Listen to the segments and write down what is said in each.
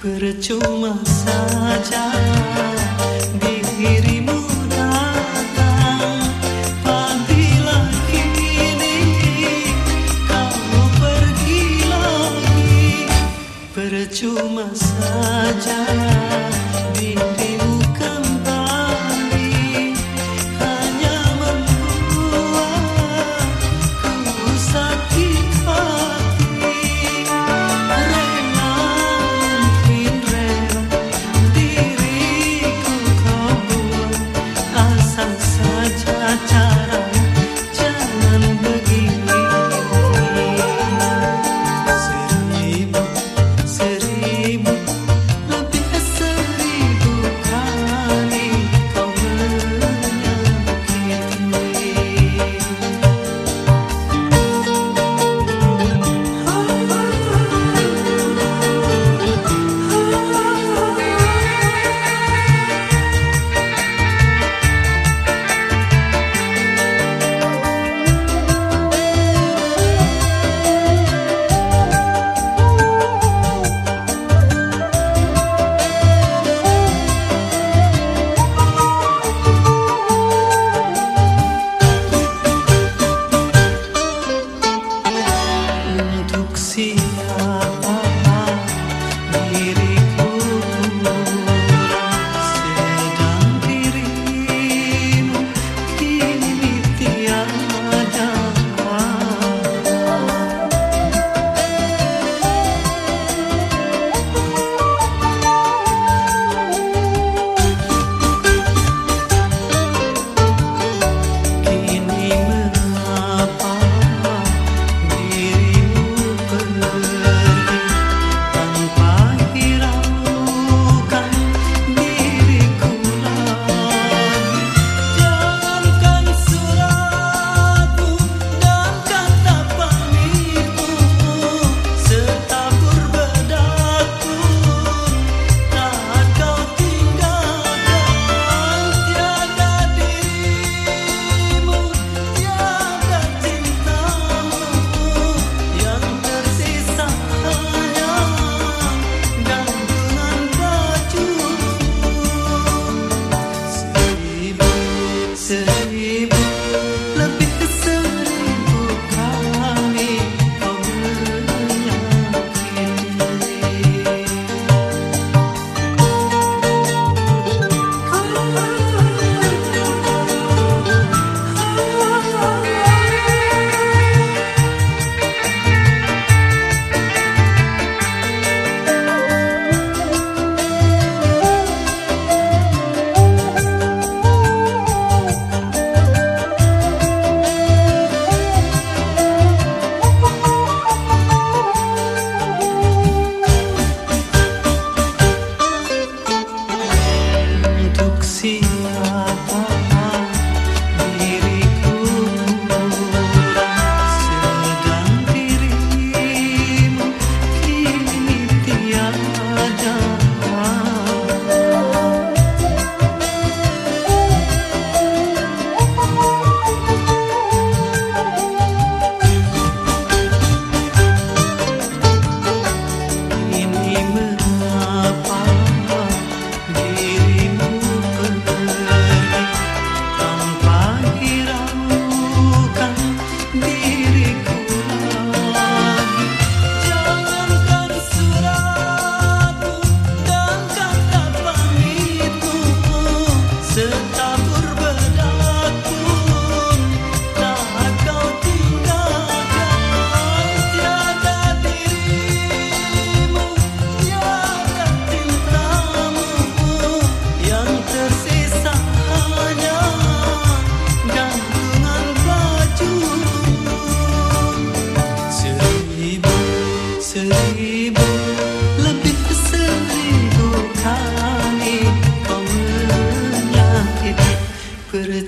Percuma saja dirimu datang. Apabila kini kamu pergi lagi. Percuma saja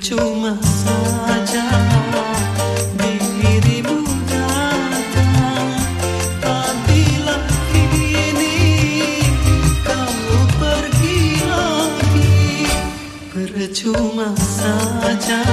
Percuma saja dirimu datang. Apabila kini kamu pergi lagi. Percuma saja